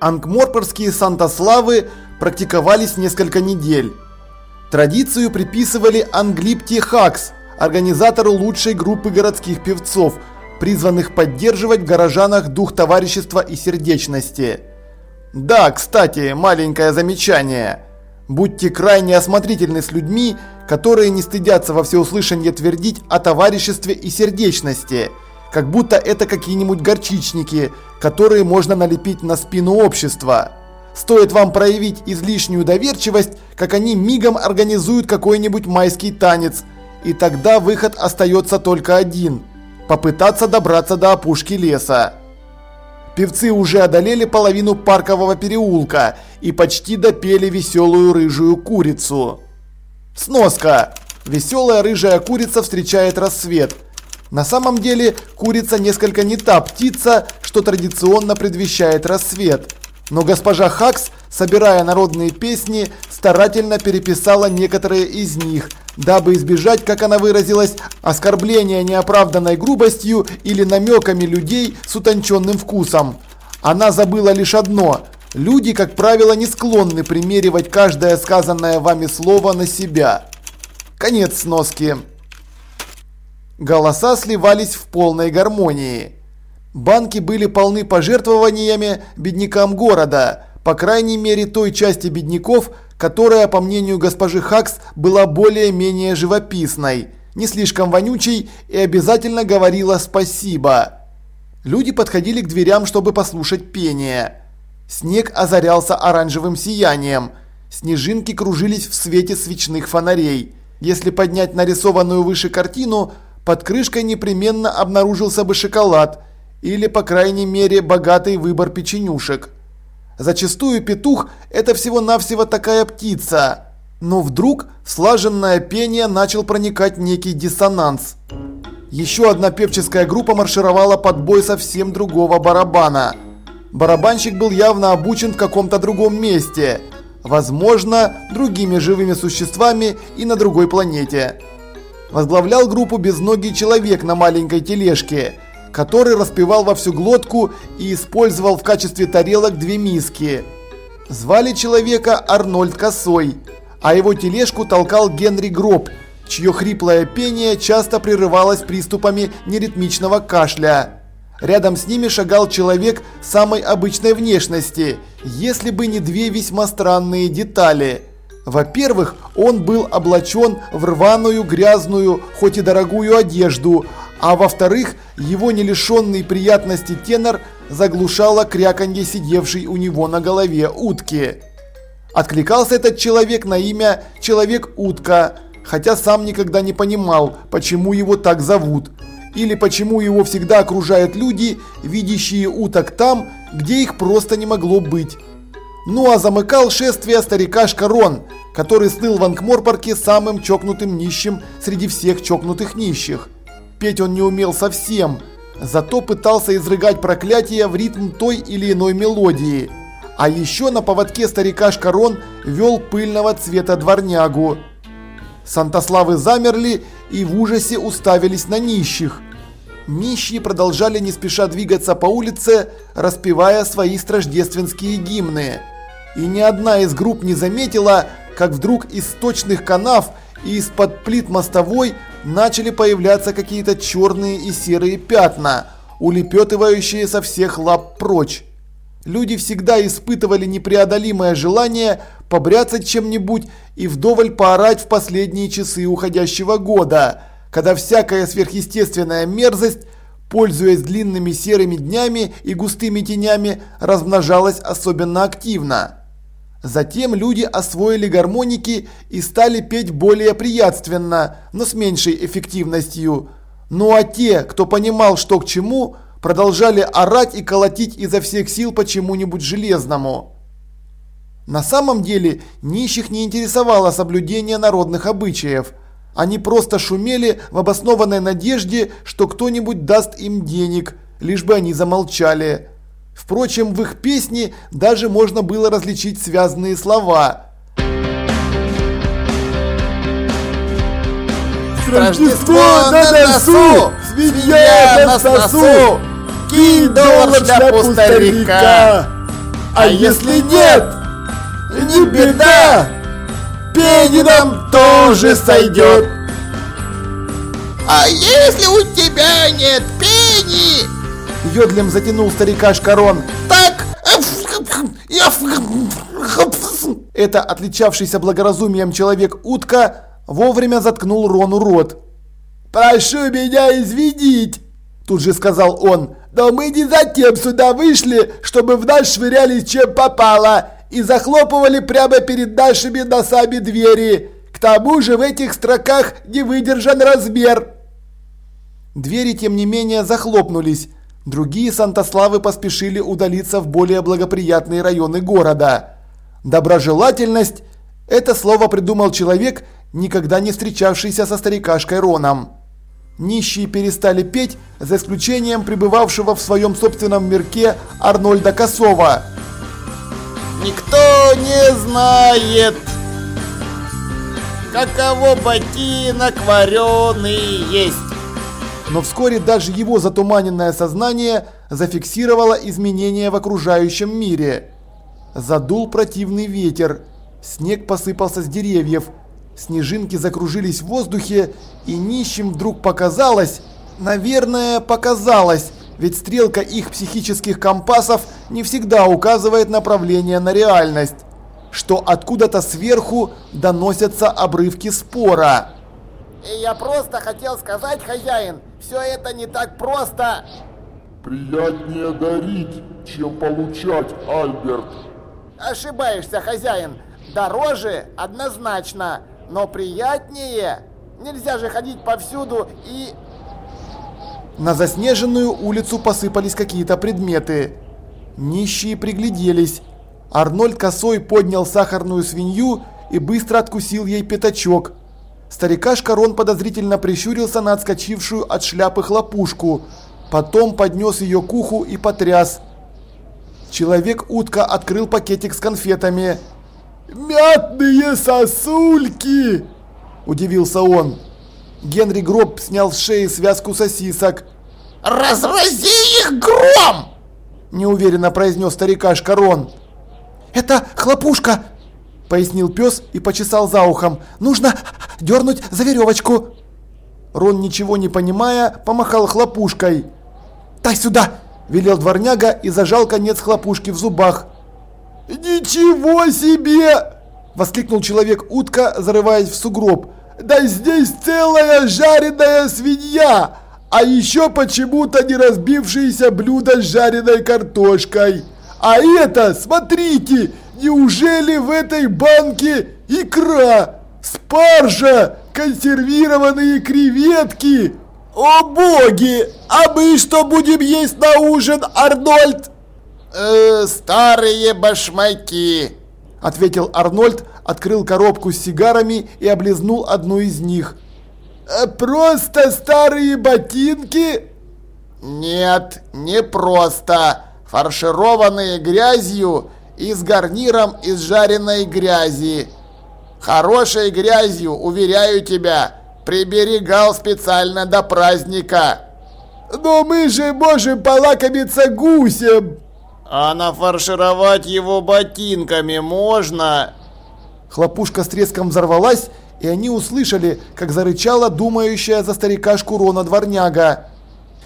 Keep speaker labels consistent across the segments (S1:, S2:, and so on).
S1: Ангморпорские Сантославы практиковались несколько недель. Традицию приписывали Англипте Хакс, организатору лучшей группы городских певцов, призванных поддерживать в горожанах дух товарищества и сердечности. Да, кстати, маленькое замечание. Будьте крайне осмотрительны с людьми, которые не стыдятся во всеуслышание твердить о товариществе и сердечности, как будто это какие-нибудь горчичники, которые можно налепить на спину общества. Стоит вам проявить излишнюю доверчивость, как они мигом организуют какой-нибудь майский танец, и тогда выход остается только один – попытаться добраться до опушки леса. Певцы уже одолели половину паркового переулка и почти допели веселую рыжую курицу. Сноска. Веселая рыжая курица встречает рассвет. На самом деле курица несколько не та птица, что традиционно предвещает рассвет. Но госпожа Хакс, собирая народные песни, старательно переписала некоторые из них, дабы избежать, как она выразилась, оскорбления неоправданной грубостью или намеками людей с утонченным вкусом. Она забыла лишь одно – Люди, как правило, не склонны примеривать каждое сказанное вами слово на себя. Конец сноски. Голоса сливались в полной гармонии. Банки были полны пожертвованиями беднякам города, по крайней мере той части бедняков, которая, по мнению госпожи Хакс, была более-менее живописной, не слишком вонючей и обязательно говорила «спасибо». Люди подходили к дверям, чтобы послушать пение. Снег озарялся оранжевым сиянием. Снежинки кружились в свете свечных фонарей. Если поднять нарисованную выше картину, под крышкой непременно обнаружился бы шоколад или, по крайней мере, богатый выбор печенюшек. Зачастую петух – это всего-навсего такая птица. Но вдруг слаженное пение начал проникать некий диссонанс. Еще одна певческая группа маршировала под бой совсем другого барабана – Барабанщик был явно обучен в каком-то другом месте, возможно, другими живыми существами и на другой планете. Возглавлял группу безногий человек на маленькой тележке, который распевал во всю глотку и использовал в качестве тарелок две миски. Звали человека Арнольд Косой, а его тележку толкал Генри Гроб, чье хриплое пение часто прерывалось приступами неритмичного кашля. Рядом с ними шагал человек самой обычной внешности, если бы не две весьма странные детали. Во-первых, он был облачен в рваную, грязную, хоть и дорогую одежду, а во-вторых, его не лишенный приятности тенор заглушало кряканье сидевшей у него на голове утки. Откликался этот человек на имя Человек-утка, хотя сам никогда не понимал, почему его так зовут или почему его всегда окружают люди, видящие уток там, где их просто не могло быть. Ну а замыкал шествие старикашка Рон, который слыл в Анкморпорке самым чокнутым нищим среди всех чокнутых нищих. Петь он не умел совсем, зато пытался изрыгать проклятия в ритм той или иной мелодии. А еще на поводке старикашка Рон вел пыльного цвета дворнягу. Сантославы замерли и в ужасе уставились на нищих. Нищие продолжали не спеша двигаться по улице, распевая свои страждественские гимны. И ни одна из групп не заметила, как вдруг из сточных канав и из-под плит мостовой начали появляться какие-то черные и серые пятна, улепетывающие со всех лап прочь. Люди всегда испытывали непреодолимое желание побряться чем-нибудь и вдоволь поорать в последние часы уходящего года, когда всякая сверхъестественная мерзость, пользуясь длинными серыми днями и густыми тенями, размножалась особенно активно. Затем люди освоили гармоники и стали петь более приятственно, но с меньшей эффективностью. Ну а те, кто понимал, что к чему, продолжали орать и колотить изо всех сил по чему-нибудь железному. На самом деле нищих не интересовало соблюдение народных обычаев. Они просто шумели в обоснованной надежде, что кто-нибудь даст им денег, лишь бы они замолчали. Впрочем, в их песне даже можно было различить связанные слова.
S2: Рождество на носу! Свинья на носу! Кинь доллар шляпу старика! А если нет, не беда, пени нам тоже сойдет.
S3: А если у тебя нет пени?
S1: Йодлем затянул старикаш Корон.
S3: Так, я...
S1: Это отличавшийся благоразумием человек-утка вовремя заткнул Рону рот.
S2: «Прошу меня извинить!» Тут же сказал он. «Но мы не затем сюда вышли, чтобы в нас швырялись чем попало и захлопывали прямо перед нашими носами двери. К тому же в этих строках не выдержан размер».
S1: Двери, тем не менее, захлопнулись. Другие Сантославы поспешили удалиться в более благоприятные районы города. Доброжелательность – это слово придумал человек, никогда не встречавшийся со старикашкой Роном. Нищие перестали петь, за исключением пребывавшего в своем собственном мирке Арнольда Косова.
S3: «Никто не знает, каково ботинок вареный есть».
S1: Но вскоре даже его затуманенное сознание зафиксировало изменения в окружающем мире. Задул противный ветер, снег посыпался с деревьев, снежинки закружились в воздухе, и нищим вдруг показалось, наверное, показалось, ведь стрелка их психических компасов не всегда указывает направление на реальность, что откуда-то сверху доносятся обрывки спора.
S3: И я просто хотел сказать, хозяин, все это не так просто.
S4: Приятнее дарить, чем получать, Альберт.
S3: Ошибаешься, хозяин. Дороже однозначно, но приятнее. Нельзя же ходить повсюду и...
S1: На заснеженную улицу посыпались какие-то предметы. Нищие пригляделись. Арнольд косой поднял сахарную свинью и быстро откусил ей пятачок. Старикаш Корон подозрительно прищурился на отскочившую от шляпы хлопушку, потом поднес ее к уху и потряс. Человек-утка открыл пакетик с конфетами.
S2: «Мятные сосульки!» – удивился он.
S1: Генри Гроб снял с шеи связку сосисок.
S3: «Разрази их гром!»
S1: – неуверенно произнес старикаш Корон. «Это хлопушка!» – пояснил пес и почесал за ухом. «Нужно дернуть за веревочку!» Рон, ничего не понимая, помахал хлопушкой. «Дай сюда!» – велел дворняга и зажал конец хлопушки в зубах.
S2: «Ничего себе!» – воскликнул человек-утка, зарываясь в сугроб. «Да здесь целая жареная свинья! А еще почему-то не разбившееся блюдо с жареной картошкой! А это, смотрите, неужели в этой банке икра, спаржа, консервированные креветки? О боги! А мы что будем есть на ужин, Арнольд?»
S3: э, старые башмаки!»
S1: Ответил Арнольд, открыл коробку с сигарами и облизнул одну из них.
S2: Э, «Просто старые ботинки?»
S3: «Нет, не просто. Фаршированные грязью и с гарниром из жареной грязи. Хорошей грязью, уверяю тебя, приберегал специально до праздника».
S2: «Но мы же можем полакомиться гусем!»
S3: А нафаршировать его ботинками можно?
S1: Хлопушка с треском взорвалась, и они услышали, как зарычала думающая за старикашку Рона дворняга.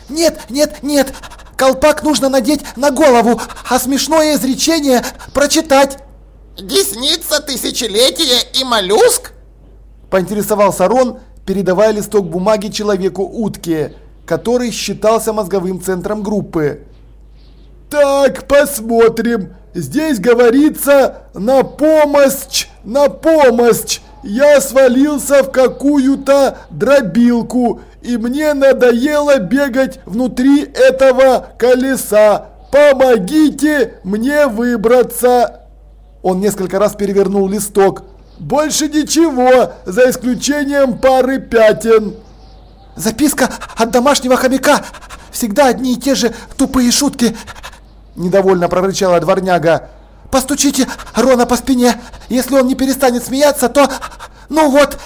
S1: «Нет, нет, нет! Колпак нужно надеть на голову, а смешное изречение прочитать!»
S3: «Десница тысячелетия и моллюск?»
S1: Поинтересовался Рон, передавая листок бумаги человеку-утке, который считался мозговым центром группы.
S2: Так, посмотрим. Здесь говорится «на помощь, на помощь». Я свалился в какую-то дробилку, и мне надоело бегать внутри этого колеса. Помогите мне выбраться.
S1: Он несколько раз перевернул листок.
S2: Больше ничего, за исключением пары пятен.
S1: Записка от домашнего хомяка. Всегда одни и те же тупые шутки. Недовольно прорычала дворняга. «Постучите Рона по спине! Если он не перестанет смеяться, то... Ну вот,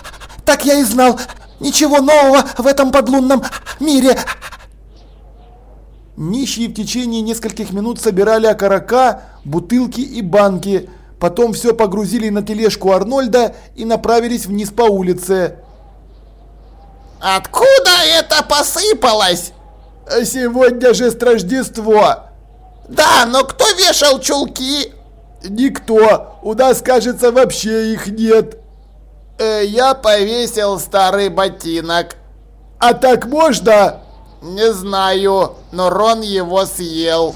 S1: так я и знал! Ничего нового в этом подлунном мире!» Нищие в течение нескольких минут собирали окорока, бутылки и банки. Потом все погрузили на тележку Арнольда и направились вниз по улице.
S3: Откуда это посыпалось?
S2: Сегодня же Рождество.
S3: Да, но кто вешал чулки?
S2: Никто. У нас, кажется, вообще их нет.
S3: Э, я повесил старый ботинок.
S2: А так можно?
S3: Не знаю, но Рон его съел.